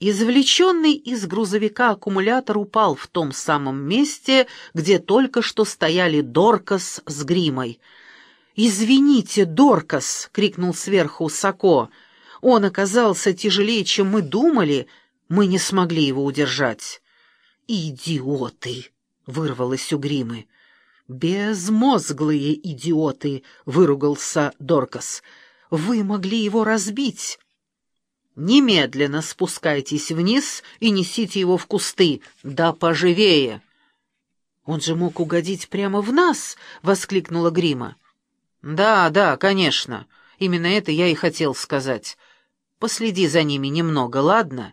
Извлеченный из грузовика аккумулятор упал в том самом месте, где только что стояли Доркас с гримой. «Извините, Доркас!» — крикнул сверху Сако. «Он оказался тяжелее, чем мы думали. Мы не смогли его удержать». «Идиоты!» — вырвалось у гримы. «Безмозглые идиоты!» — выругался Доркас. «Вы могли его разбить!» Немедленно спускайтесь вниз и несите его в кусты, да поживее. Он же мог угодить прямо в нас, воскликнула Грима. Да, да, конечно. Именно это я и хотел сказать. Последи за ними немного, ладно?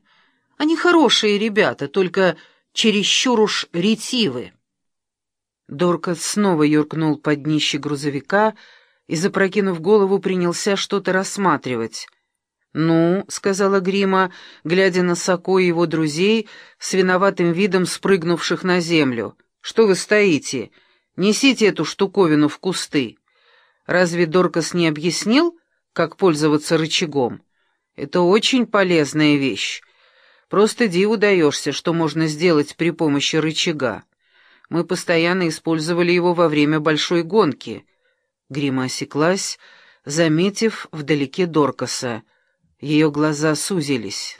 Они хорошие ребята, только чересчур уж ретивы. Дорка снова юркнул под днище грузовика и, запрокинув голову, принялся что-то рассматривать. «Ну», — сказала Грима, глядя на Соко и его друзей, с виноватым видом спрыгнувших на землю. «Что вы стоите? Несите эту штуковину в кусты. Разве Доркас не объяснил, как пользоваться рычагом? Это очень полезная вещь. Просто диву даешься, что можно сделать при помощи рычага. Мы постоянно использовали его во время большой гонки». Грима осеклась, заметив вдалеке Доркаса — ее глаза сузились.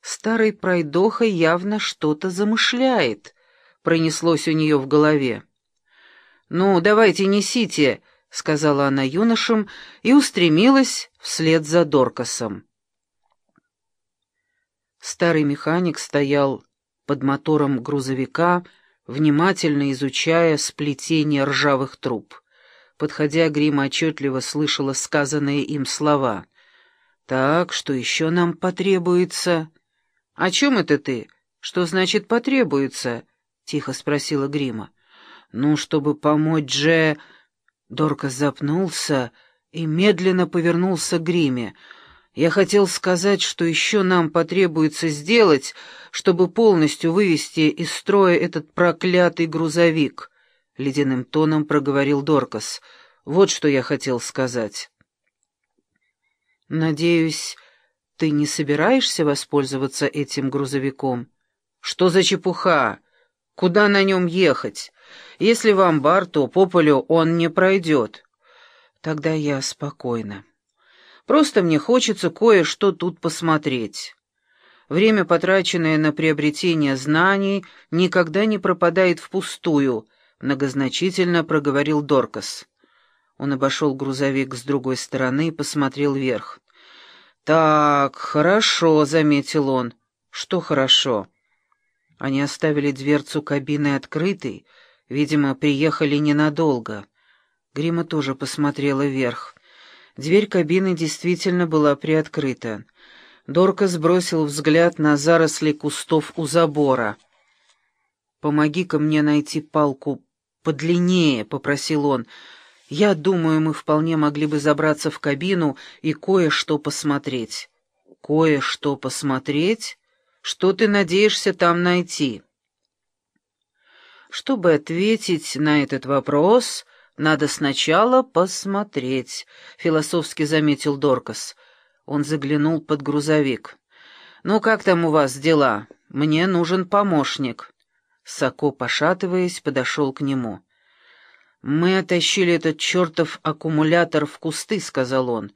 Старый пройдоха явно что-то замышляет, пронеслось у нее в голове. «Ну, давайте несите», — сказала она юношам и устремилась вслед за Доркасом. Старый механик стоял под мотором грузовика, внимательно изучая сплетение ржавых труб. Подходя, Грима отчетливо слышала сказанные им слова. «Так, что еще нам потребуется?» «О чем это ты? Что значит «потребуется»?» — тихо спросила Грима. «Ну, чтобы помочь Дже...» Дорка запнулся и медленно повернулся к Гриме. «Я хотел сказать, что еще нам потребуется сделать, чтобы полностью вывести из строя этот проклятый грузовик», — ледяным тоном проговорил Доркас. «Вот что я хотел сказать». «Надеюсь, ты не собираешься воспользоваться этим грузовиком?» «Что за чепуха? Куда на нем ехать? Если в амбар, то по полю он не пройдет». «Тогда я спокойна. Просто мне хочется кое-что тут посмотреть». Время, потраченное на приобретение знаний, никогда не пропадает впустую, многозначительно проговорил Доркас. Он обошел грузовик с другой стороны и посмотрел вверх. «Так, хорошо», — заметил он. «Что хорошо?» Они оставили дверцу кабины открытой, видимо, приехали ненадолго. Грима тоже посмотрела вверх. Дверь кабины действительно была приоткрыта. Дорка сбросил взгляд на заросли кустов у забора. «Помоги-ка мне найти палку подлиннее», — попросил он, — я думаю, мы вполне могли бы забраться в кабину и кое-что посмотреть. Кое-что посмотреть? Что ты надеешься там найти? Чтобы ответить на этот вопрос, надо сначала посмотреть, философски заметил Доркас. Он заглянул под грузовик. «Ну, как там у вас дела? Мне нужен помощник». Сако, пошатываясь, подошел к нему. «Мы оттащили этот чертов аккумулятор в кусты», — сказал он.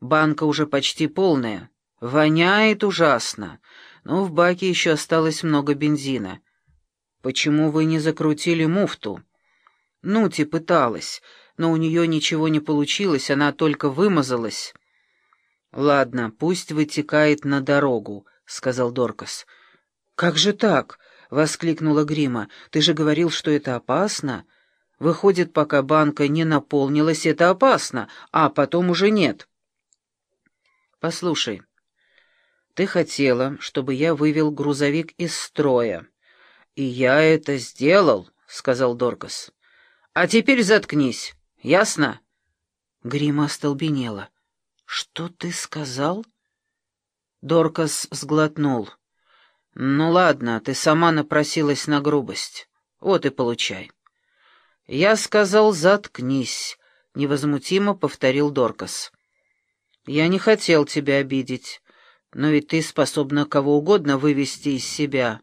«Банка уже почти полная. Воняет ужасно, но в баке еще осталось много бензина. Почему вы не закрутили муфту?» Нути пыталась, но у нее ничего не получилось, она только вымазалась. «Ладно, пусть вытекает на дорогу», — сказал Доркас. «Как же так?» — воскликнула Грима. «Ты же говорил, что это опасно». Выходит, пока банка не наполнилась, это опасно, а потом уже нет. Послушай, ты хотела, чтобы я вывел грузовик из строя. И я это сделал, — сказал Доркас. А теперь заткнись, ясно? Грима остолбенела. Что ты сказал? Доркас сглотнул. Ну ладно, ты сама напросилась на грубость. Вот и получай. «Я сказал, заткнись», — невозмутимо повторил Доркас. «Я не хотел тебя обидеть. Но ведь ты способна кого угодно вывести из себя.